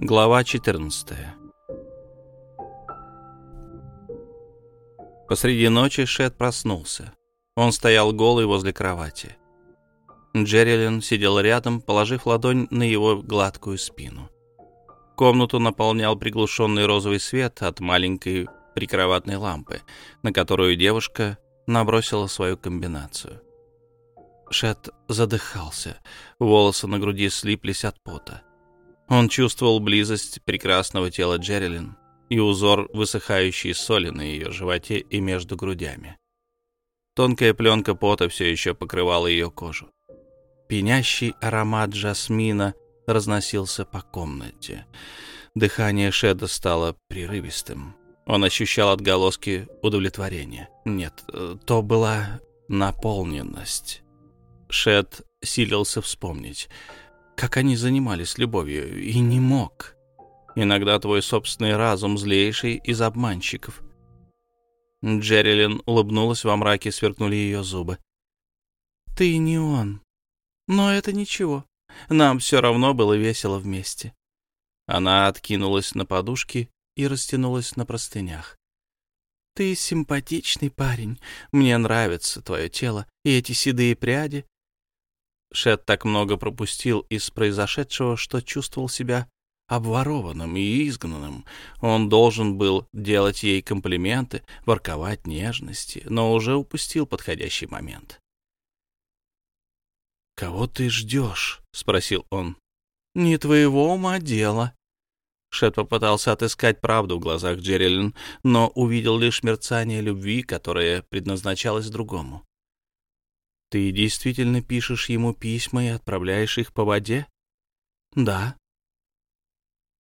Глава 14 Посреди ночи Шет проснулся. Он стоял голый возле кровати. Джерилин сидел рядом, положив ладонь на его гладкую спину. Комнату наполнял приглушенный розовый свет от маленькой прикроватной лампы, на которую девушка набросила свою комбинацию. Шет задыхался, волосы на груди слиплись от пота. Он чувствовал близость прекрасного тела Джерилин и узор высыхающей соли на ее животе и между грудями. Тонкая пленка пота все еще покрывала ее кожу. Пенящий аромат жасмина разносился по комнате. Дыхание Шеда стало прерывистым. Он ощущал отголоски удовлетворения. Нет, то была наполненность. Шед силился вспомнить как они занимались любовью, и не мог. Иногда твой собственный разум злейший из обманщиков. Джерилин улыбнулась во мраке, сверкнули ее зубы. «Ты не он. Но это ничего. Нам все равно было весело вместе». Она откинулась на подушки и растянулась на простынях. «Ты симпатичный парень. Мне нравится твое тело и эти седые пряди, Шет так много пропустил из произошедшего, что чувствовал себя обворованным и изгнанным. Он должен был делать ей комплименты, ворковать нежности, но уже упустил подходящий момент. «Кого ты ждешь?» — спросил он. «Не твоего ума дело». Шет попытался отыскать правду в глазах Джерилин, но увидел лишь мерцание любви, которое предназначалось другому. Ты действительно пишешь ему письма и отправляешь их по воде? Да.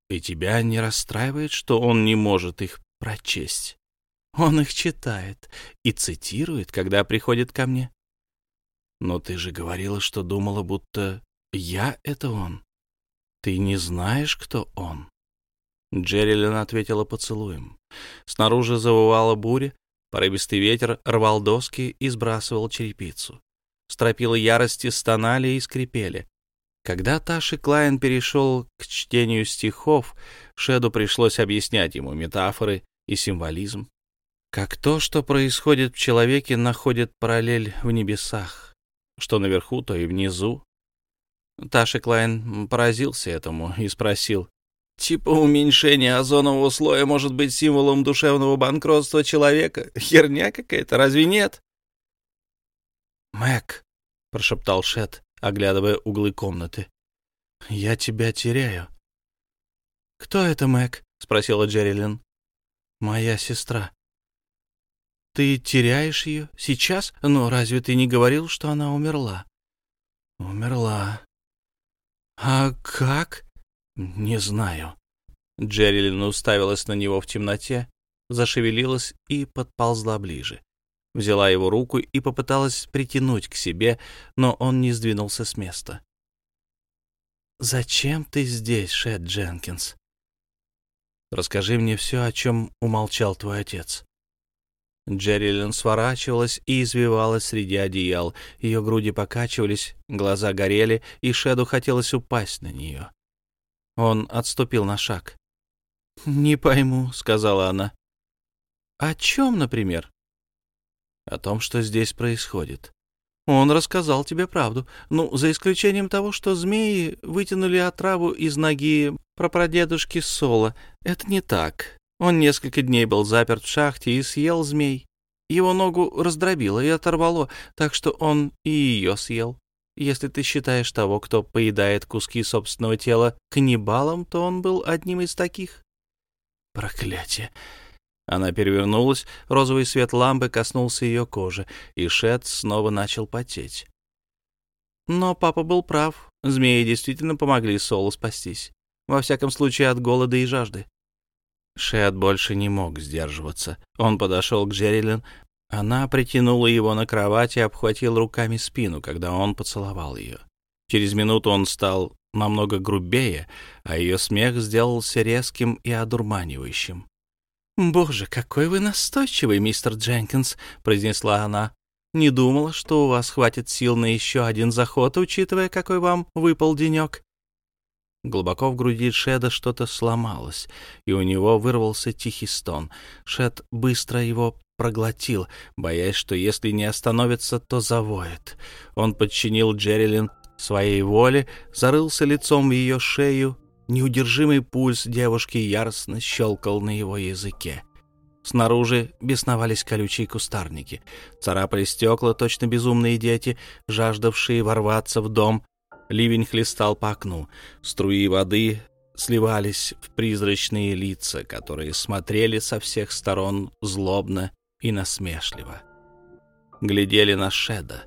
И тебя не расстраивает, что он не может их прочесть? Он их читает и цитирует, когда приходит ко мне. Но ты же говорила, что думала, будто я — это он. Ты не знаешь, кто он. Джерилин ответила поцелуем. Снаружи завывала буря, порывистый ветер рвал доски и сбрасывал черепицу. Стропила ярости стонали и скрипели. Когда Таши Клайн перешел к чтению стихов, Шеду пришлось объяснять ему метафоры и символизм. Как то, что происходит в человеке, находит параллель в небесах, что наверху, то и внизу. Таши Клайн поразился этому и спросил, Типа уменьшение озонового слоя может быть символом душевного банкротства человека? Херня какая-то, разве нет? «Мэг», — прошептал Шет, оглядывая углы комнаты, — «я тебя теряю». «Кто это Мэг?» — спросила Джерилин. «Моя сестра». «Ты теряешь ее? Сейчас? Но разве ты не говорил, что она умерла?» «Умерла». «А как?» «Не знаю». Джерилин уставилась на него в темноте, зашевелилась и подползла ближе взяла его руку и попыталась притянуть к себе, но он не сдвинулся с места. «Зачем ты здесь, Шет Дженкинс?» «Расскажи мне все, о чем умолчал твой отец». Джерилин сворачивалась и извивалась среди одеял. Ее груди покачивались, глаза горели, и Шеду хотелось упасть на нее. Он отступил на шаг. «Не пойму», — сказала она. «О чем, например?» О том, что здесь происходит. Он рассказал тебе правду. Ну, за исключением того, что змеи вытянули отраву из ноги прапрадедушки Соло. Это не так. Он несколько дней был заперт в шахте и съел змей. Его ногу раздробило и оторвало, так что он и ее съел. Если ты считаешь того, кто поедает куски собственного тела, каннибалом, то он был одним из таких. Проклятие! Она перевернулась, розовый свет лампы коснулся ее кожи, и Шет снова начал потеть. Но папа был прав. Змеи действительно помогли Солу спастись. Во всяком случае, от голода и жажды. Шет больше не мог сдерживаться. Он подошел к Джерилин. Она притянула его на кровать и обхватила руками спину, когда он поцеловал ее. Через минуту он стал намного грубее, а ее смех сделался резким и одурманивающим. «Боже, какой вы настойчивый, мистер Дженкинс», — произнесла она. «Не думала, что у вас хватит сил на еще один заход, учитывая, какой вам выпал денек». Глубоко в груди Шеда что-то сломалось, и у него вырвался тихий стон. Шед быстро его проглотил, боясь, что если не остановится, то завоет. Он подчинил Джерилин своей воле, зарылся лицом в ее шею. Неудержимый пульс девушки яростно щелкал на его языке. Снаружи бесновались колючие кустарники. Царапали стекла точно безумные дети, жаждавшие ворваться в дом. Ливень хлестал по окну. Струи воды сливались в призрачные лица, которые смотрели со всех сторон злобно и насмешливо. Глядели на Шеда,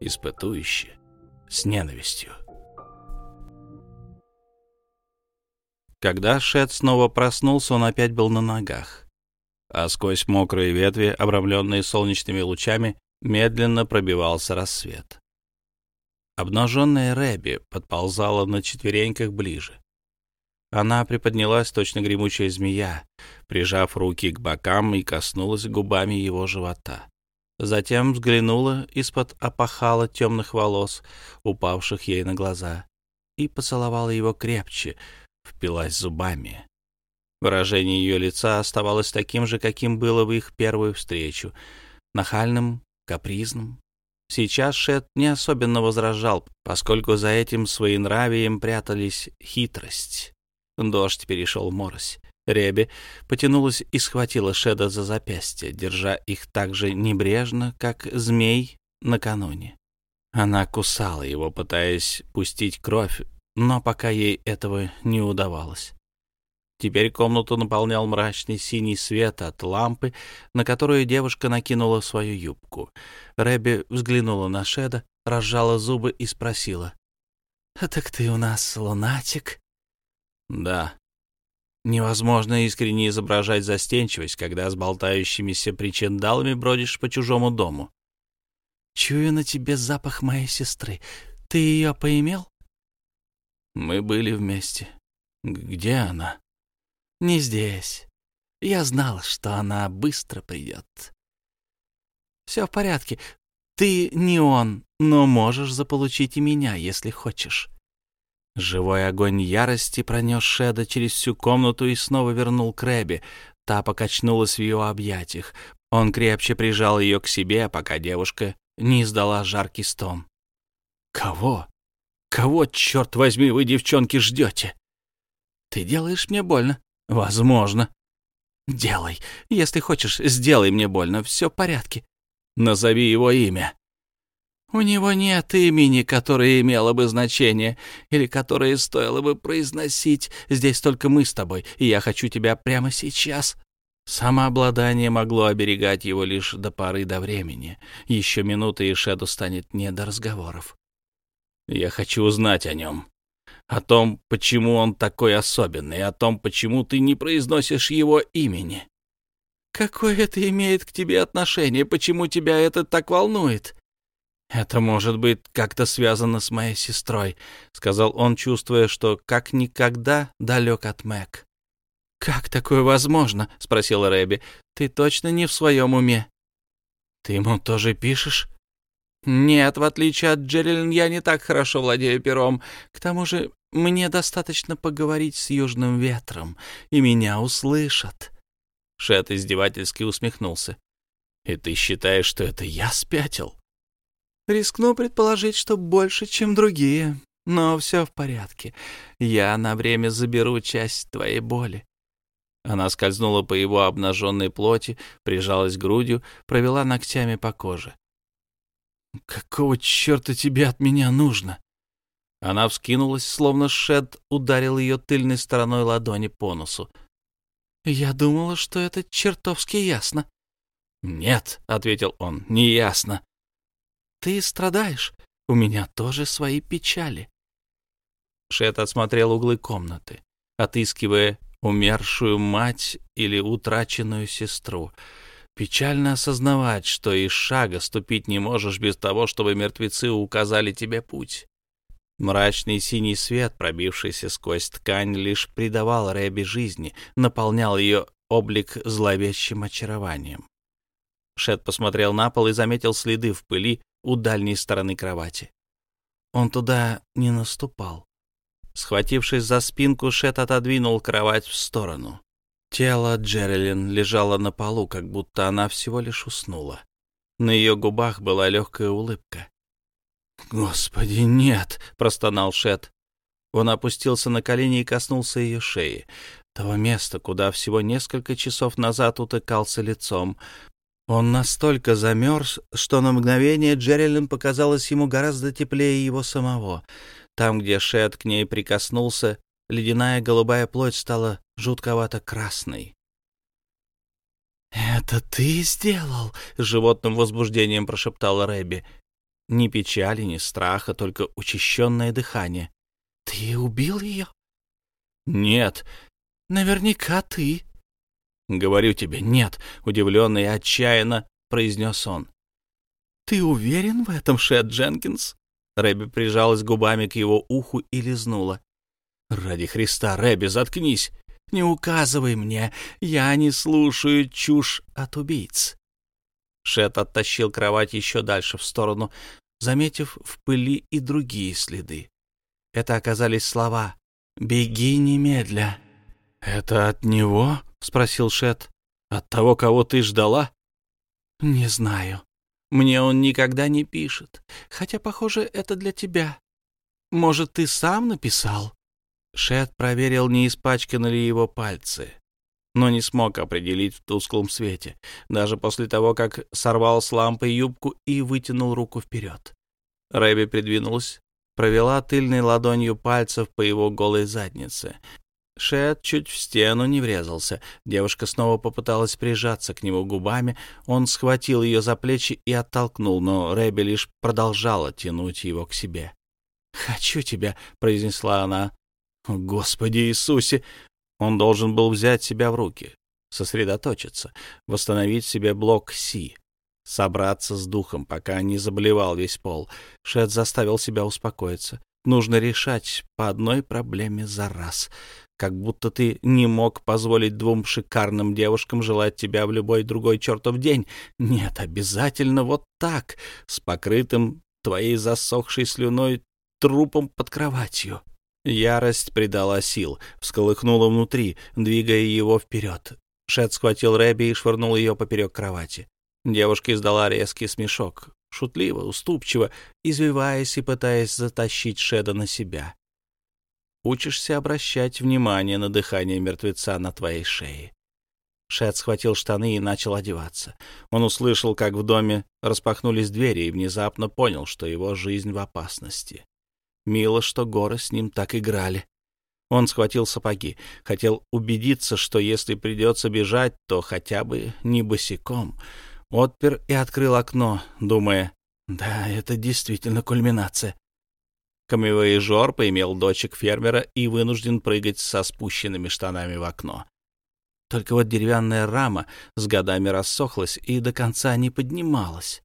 испытующе, с ненавистью. Когда Шед снова проснулся, он опять был на ногах, а сквозь мокрые ветви, обрамленные солнечными лучами, медленно пробивался рассвет. Обнаженная Рэби подползала на четвереньках ближе. Она приподнялась, точно гремучая змея, прижав руки к бокам и коснулась губами его живота. Затем взглянула из-под опахала темных волос, упавших ей на глаза, и поцеловала его крепче, впилась зубами. Выражение ее лица оставалось таким же, каким было в их первую встречу, нахальным, капризным. Сейчас Шет не особенно возражал, поскольку за этим своенравием прятались хитрость, Дождь перешел в морось. Реби потянулась и схватила Шеда за запястье, держа их так же небрежно, как змей накануне. Она кусала его, пытаясь пустить кровь, но пока ей этого не удавалось. Теперь комнату наполнял мрачный синий свет от лампы, на которую девушка накинула свою юбку. Рэбби взглянула на Шеда, разжала зубы и спросила. «Так ты у нас лунатик?» Да. Невозможно искренне изображать застенчивость, когда с болтающимися причиндалами бродишь по чужому дому. Чую на тебе запах моей сестры. Ты ее поимел? Мы были вместе. Где она? Не здесь. Я знал, что она быстро придет. Все в порядке. Ты не он, но можешь заполучить и меня, если хочешь. Живой огонь ярости пронес Шеда через всю комнату и снова вернул к. Та покачнулась в ее объятиях. Он крепче прижал ее к себе, пока девушка не издала жаркий стон. «Кого? Кого, черт возьми, вы, девчонки, ждете?» «Ты делаешь мне больно?» «Возможно». «Делай. Если хочешь, сделай мне больно. Все в порядке». «Назови его имя». У него нет имени, которое имело бы значение, или которое стоило бы произносить. Здесь только мы с тобой, и я хочу тебя прямо сейчас». Самообладание могло оберегать его лишь до поры до времени. Еще минуты, и Шеду станет не до разговоров. «Я хочу узнать о нем. О том, почему он такой особенный, о том, почему ты не произносишь его имени». «Какое это имеет к тебе отношение? Почему тебя это так волнует?» «Это может быть как-то связано с моей сестрой», — сказал он, чувствуя, что как никогда далек от Мэг. «Как такое возможно?» — спросила Рэби. «Ты точно не в своем уме?» «Ты ему тоже пишешь?» «Нет, в отличие от Джерилин, я не так хорошо владею пером. К тому же мне достаточно поговорить с Южным ветром, и меня услышат». Шет издевательски усмехнулся. «И ты считаешь, что это я спятил?» Рискну предположить, что больше, чем другие. Но все в порядке. Я на время заберу часть твоей боли. Она скользнула по его обнаженной плоти, прижалась грудью, провела ногтями по коже. «Какого черта тебе от меня нужно?» Она вскинулась, словно Шед ударил ее тыльной стороной ладони по носу. «Я думала, что это чертовски ясно». «Нет», — ответил он, — «не ясно. Ты страдаешь. У меня тоже свои печали. Шет осмотрел углы комнаты, отыскивая умершую мать или утраченную сестру. Печально осознавать, что из шага ступить не можешь без того, чтобы мертвецы указали тебе путь. Мрачный синий свет, пробившийся сквозь ткань, лишь придавал Рэби жизни, наполнял ее облик зловещим очарованием. Шет посмотрел на пол и заметил следы в пыли у дальней стороны кровати. Он туда не наступал. Схватившись за спинку, Шет отодвинул кровать в сторону. Тело Джерилин лежало на полу, как будто она всего лишь уснула. На ее губах была легкая улыбка. «Господи, нет!» — простонал Шет. Он опустился на колени и коснулся ее шеи, того места, куда всего несколько часов назад утыкался лицом. Он настолько замерз, что на мгновение Джерилин показалось ему гораздо теплее его самого. Там, где Шет к ней прикоснулся, ледяная голубая плоть стала жутковато красной. «Это ты сделал?» — животным возбуждением прошептала Рэбби. Ни печали, ни страха, только учащенное дыхание. «Ты убил ее?» «Нет». «Наверняка ты». «Говорю тебе, нет», — удивленно и отчаянно произнес он. «Ты уверен в этом, Шет Дженкинс?» Рэбби прижалась губами к его уху и лизнула. «Ради Христа, Рэбби, заткнись! Не указывай мне, я не слушаю чушь от убийц». Шет оттащил кровать еще дальше в сторону, заметив в пыли и другие следы. Это оказались слова «Беги немедля». «Это от него?» — спросил Шет. «От того, кого ты ждала?» «Не знаю. Мне он никогда не пишет. Хотя, похоже, это для тебя. Может, ты сам написал?» Шет проверил, не испачканы ли его пальцы, но не смог определить в тусклом свете, даже после того, как сорвал с лампы юбку и вытянул руку вперед. Рэби придвинулась, провела тыльной ладонью пальцев по его голой заднице. Шет чуть в стену не врезался. Девушка снова попыталась прижаться к нему губами. Он схватил ее за плечи и оттолкнул, но Рэби лишь продолжала тянуть его к себе. «Хочу тебя», — произнесла она. Господи Иисусе! Он должен был взять себя в руки, сосредоточиться, восстановить себе блок Си, собраться с духом, пока не заболевал весь пол. Шет заставил себя успокоиться. Нужно решать по одной проблеме за раз. Как будто ты не мог позволить двум шикарным девушкам желать тебя в любой другой чертов день. Нет, обязательно вот так, с покрытым твоей засохшей слюной трупом под кроватью. Ярость придала сил, всколыхнула внутри, двигая его вперед. Шет схватил Рэби и швырнул ее поперек кровати. Девушка издала резкий смешок, шутливо, уступчиво, извиваясь и пытаясь затащить Шеда на себя. Учишься обращать внимание на дыхание мертвеца на твоей шее. Шет схватил штаны и начал одеваться. Он услышал, как в доме распахнулись двери, и внезапно понял, что его жизнь в опасности. Мило, что горы с ним так играли. Он схватил сапоги, хотел убедиться, что если придется бежать, то хотя бы не босиком. Отпер и открыл окно, думая, да, это действительно кульминация. Камевоежор поимел дочек фермера и вынужден прыгать со спущенными штанами в окно. Только вот деревянная рама с годами рассохлась и до конца не поднималась.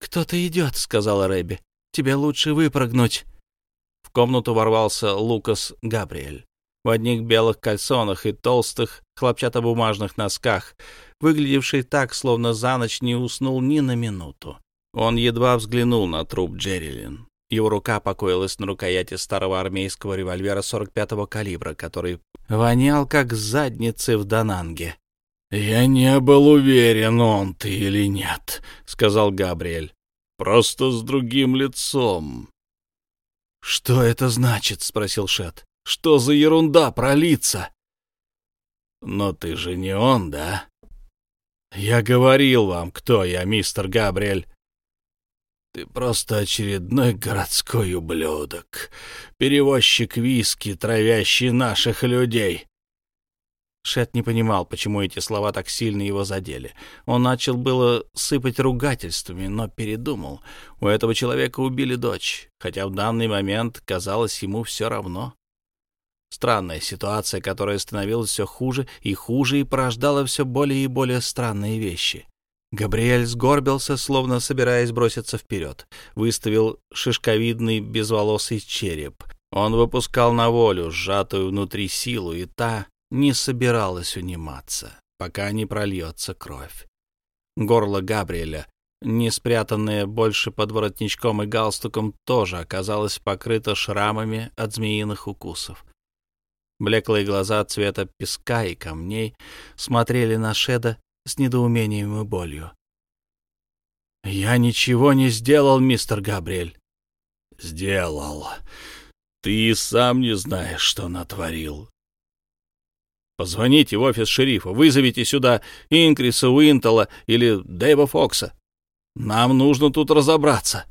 «Кто-то идет», — сказала Рэбби. Тебе лучше выпрыгнуть». В комнату ворвался Лукас Габриэль в одних белых кальсонах и толстых хлопчатобумажных носках, выглядевший так, словно за ночь не уснул ни на минуту. Он едва взглянул на труп Джерилин. Его рука покоилась на рукояти старого армейского револьвера 45-го калибра, который вонял как задницы в Дананге. «Я не был уверен, он ты или нет», — сказал Габриэль. Просто с другим лицом. — Что это значит? — спросил Шет. — Что за ерунда про лица? — Но ты же не он, да? — Я говорил вам, кто я, мистер Габриэль. Ты просто очередной городской ублюдок, перевозчик виски, травящий наших людей. Шет не понимал, почему эти слова так сильно его задели. Он начал было сыпать ругательствами, но передумал. У этого человека убили дочь, хотя в данный момент казалось ему все равно. Странная ситуация, которая становилась все хуже и хуже и порождала все более и более странные вещи. Габриэль сгорбился, словно собираясь броситься вперед. Выставил шишковидный безволосый череп. Он выпускал на волю сжатую внутри силу, и та не собиралась униматься, пока не прольется кровь. Горло Габриэля не спрятанная больше под воротничком и галстуком, тоже оказалась покрыта шрамами от змеиных укусов. Блеклые глаза цвета песка и камней смотрели на Шеда с недоумением и болью. «Я ничего не сделал, мистер Габриэль». «Сделал. Ты и сам не знаешь, что натворил. Позвоните в офис шерифа, вызовите сюда Инкриса Уинтела или Дэйва Фокса. Нам нужно тут разобраться.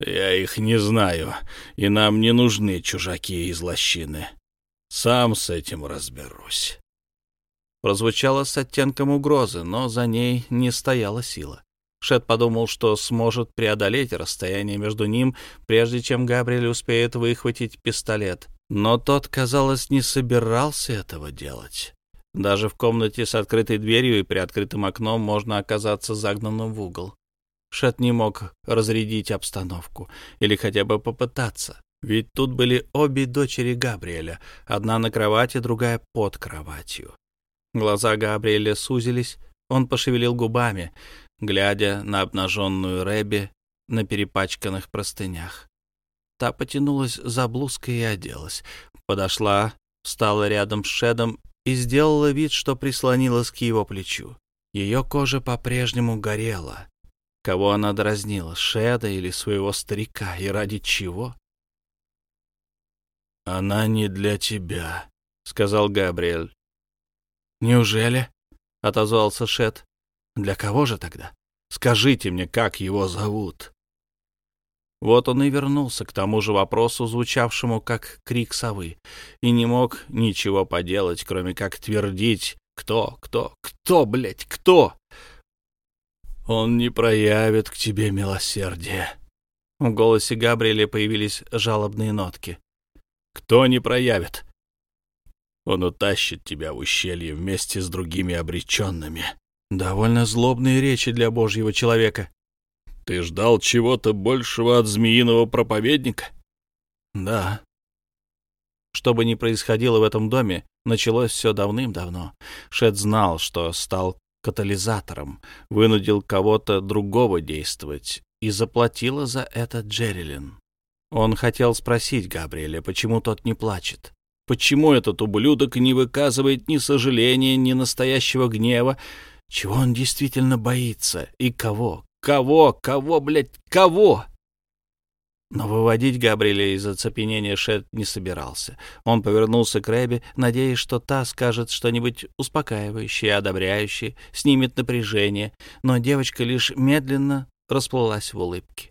Я их не знаю, и нам не нужны чужаки из лощины. Сам с этим разберусь. Прозвучало с оттенком угрозы, но за ней не стояла сила. Шет подумал, что сможет преодолеть расстояние между ним, прежде чем Габриэль успеет выхватить пистолет. Но тот, казалось, не собирался этого делать. Даже в комнате с открытой дверью и приоткрытым окном можно оказаться загнанным в угол. Шет не мог разрядить обстановку или хотя бы попытаться. Ведь тут были обе дочери Габриэля, одна на кровати, другая под кроватью. Глаза Габриэля сузились, он пошевелил губами, глядя на обнаженную Рэби на перепачканных простынях. Та потянулась за блузкой и оделась. Подошла, встала рядом с Шедом и сделала вид, что прислонилась к его плечу. Ее кожа по-прежнему горела. Кого она дразнила, Шеда или своего старика, и ради чего? «Она не для тебя», — сказал Габриэль. «Неужели?» — отозвался Шед. «Для кого же тогда? Скажите мне, как его зовут?» Вот он и вернулся к тому же вопросу, звучавшему как крик совы, и не мог ничего поделать, кроме как твердить «Кто? Кто? Кто, блядь? Кто?» «Он не проявит к тебе милосердия». В голосе Габриэля появились жалобные нотки. «Кто не проявит?» «Он утащит тебя в ущелье вместе с другими обреченными». Довольно злобные речи для божьего человека. Ты ждал чего-то большего от змеиного проповедника? Да. Что бы ни происходило в этом доме, началось все давным-давно. Шет знал, что стал катализатором, вынудил кого-то другого действовать, и заплатила за это Джерилин. Он хотел спросить Габриэля, почему тот не плачет. Почему этот ублюдок не выказывает ни сожаления, ни настоящего гнева? Чего он действительно боится? И кого? Кого? Кого, блядь, кого? Но выводить Габриэля из оцепенения Шет не собирался. Он повернулся к Рэбби, надеясь, что та скажет что-нибудь успокаивающее, одобряющее, снимет напряжение, но девочка лишь медленно расплылась в улыбке.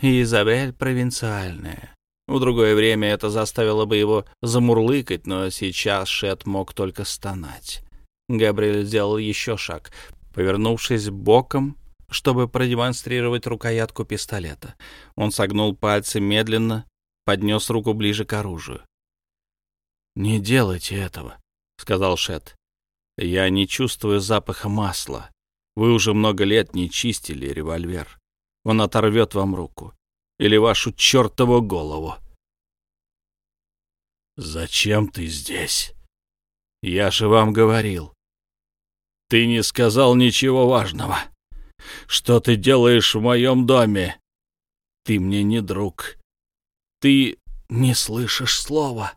Изабель провинциальная. В другое время это заставило бы его замурлыкать, но сейчас Шет мог только стонать. Габриэль сделал еще шаг. Повернувшись боком, чтобы продемонстрировать рукоятку пистолета. Он согнул пальцы медленно, поднес руку ближе к оружию. «Не делайте этого», — сказал Шет. «Я не чувствую запаха масла. Вы уже много лет не чистили револьвер. Он оторвет вам руку. Или вашу чертову голову». «Зачем ты здесь?» «Я же вам говорил». «Ты не сказал ничего важного». Что ты делаешь в моем доме? Ты мне не друг. Ты не слышишь слова.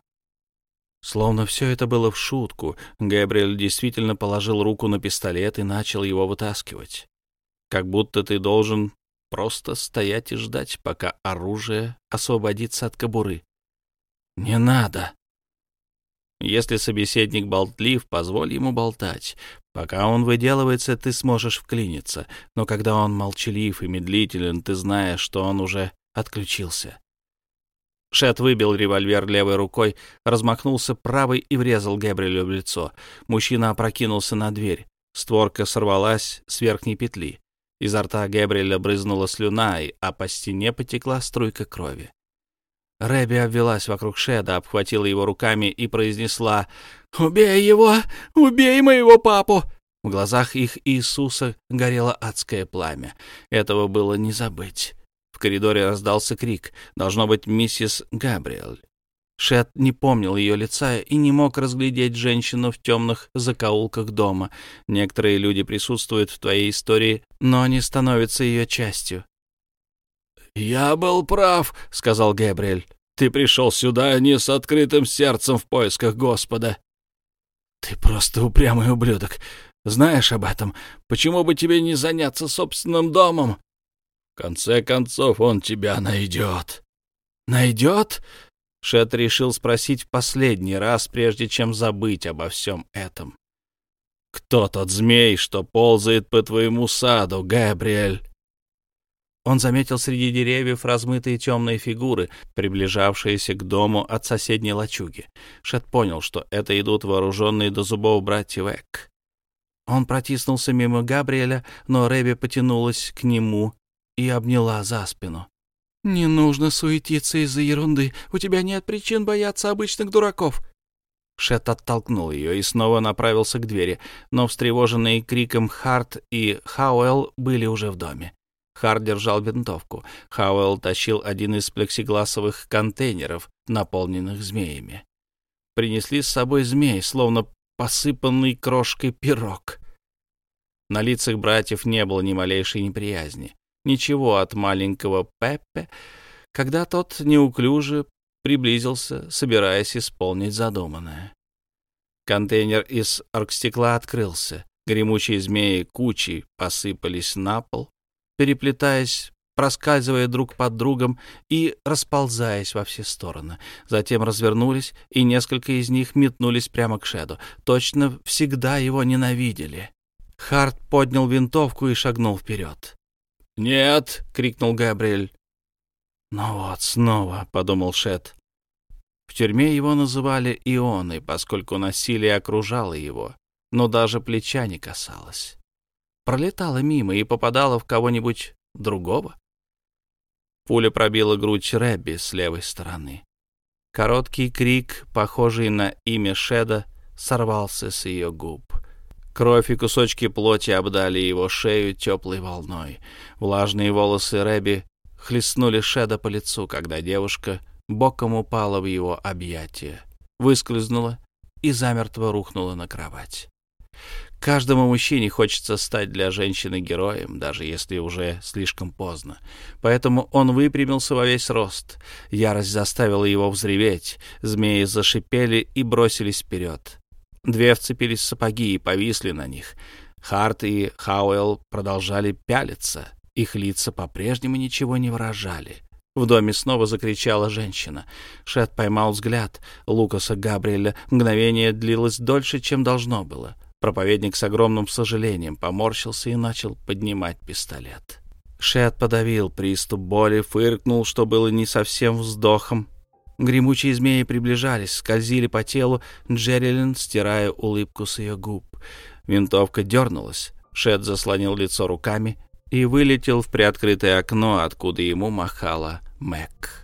Словно все это было в шутку, Габриэль действительно положил руку на пистолет и начал его вытаскивать. Как будто ты должен просто стоять и ждать, пока оружие освободится от кобуры. «Не надо!» Если собеседник болтлив, позволь ему болтать. Пока он выделывается, ты сможешь вклиниться, но когда он молчалив и медлителен, ты знаешь, что он уже отключился. Шет выбил револьвер левой рукой, размахнулся правой и врезал Гэбриэлю в лицо. Мужчина опрокинулся на дверь. Створка сорвалась с верхней петли. Изо рта Гэбриэля брызнула слюна, а по стене потекла струйка крови. Рэби обвелась вокруг Шеда, обхватила его руками и произнесла «Убей его! Убей моего папу!» В глазах их Иисуса горело адское пламя. Этого было не забыть. В коридоре раздался крик. Должно быть, миссис Габриэль. Шет не помнил ее лица и не мог разглядеть женщину в темных закоулках дома. Некоторые люди присутствуют в твоей истории, но не становятся ее частью. «Я был прав», — сказал Гэбриэль. «Ты пришел сюда не с открытым сердцем в поисках Господа». «Ты просто упрямый ублюдок. Знаешь об этом. Почему бы тебе не заняться собственным домом?» «В конце концов, он тебя найдет». «Найдет?» Шет решил спросить в последний раз, прежде чем забыть обо всем этом. «Кто тот змей, что ползает по твоему саду, Габриэль?» Он заметил среди деревьев размытые темные фигуры, приближавшиеся к дому от соседней лачуги. Шет понял, что это идут вооруженные до зубов братья Век. Он протиснулся мимо Габриэля, но Рэби потянулась к нему и обняла за спину. «Не нужно суетиться из-за ерунды. У тебя нет причин бояться обычных дураков». Шет оттолкнул ее и снова направился к двери, но встревоженные криком Харт и Хауэлл были уже в доме. Харт держал винтовку. Хауэлл тащил один из плексигласовых контейнеров, наполненных змеями. Принесли с собой змей, словно посыпанный крошкой пирог. На лицах братьев не было ни малейшей неприязни ничего от маленького Пеппе, когда тот неуклюже приблизился, собираясь исполнить задуманное. Контейнер из оргстекла открылся. Гремучие змеи кучей посыпались на пол, переплетаясь, проскальзывая друг под другом и расползаясь во все стороны. Затем развернулись, и несколько из них метнулись прямо к Шеду. Точно всегда его ненавидели. Харт поднял винтовку и шагнул вперед. «Нет!» — крикнул Габриэль. «Ну вот, снова», — подумал Шет. В тюрьме его называли Ионой, поскольку насилие окружало его, но даже плеча не касалось. Пролетала мимо и попадала в кого-нибудь другого. Пуля пробила грудь Рэбби с левой стороны. Короткий крик, похожий на имя Шеда, сорвался с ее губ. Кровь и кусочки плоти обдали его шею теплой волной. Влажные волосы Рэби хлестнули Шеда по лицу, когда девушка боком упала в его объятия, выскользнула и замертво рухнула на кровать. Каждому мужчине хочется стать для женщины героем, даже если уже слишком поздно. Поэтому он выпрямился во весь рост. Ярость заставила его взреветь. Змеи зашипели и бросились вперед. Две вцепились в сапоги и повисли на них. Харт и Хауэлл продолжали пялиться. Их лица по-прежнему ничего не выражали. В доме снова закричала женщина. Шет поймал взгляд Лукаса Габриэля. Мгновение длилось дольше, чем должно было. Проповедник с огромным сожалением поморщился и начал поднимать пистолет. Шет подавил приступ боли, фыркнул, что было не совсем вздохом, Гремучие змеи приближались, скользили по телу Джерилин, стирая улыбку с ее губ. Винтовка дернулась. Шет заслонил лицо руками и вылетел в приоткрытое окно, откуда ему махала Мэг.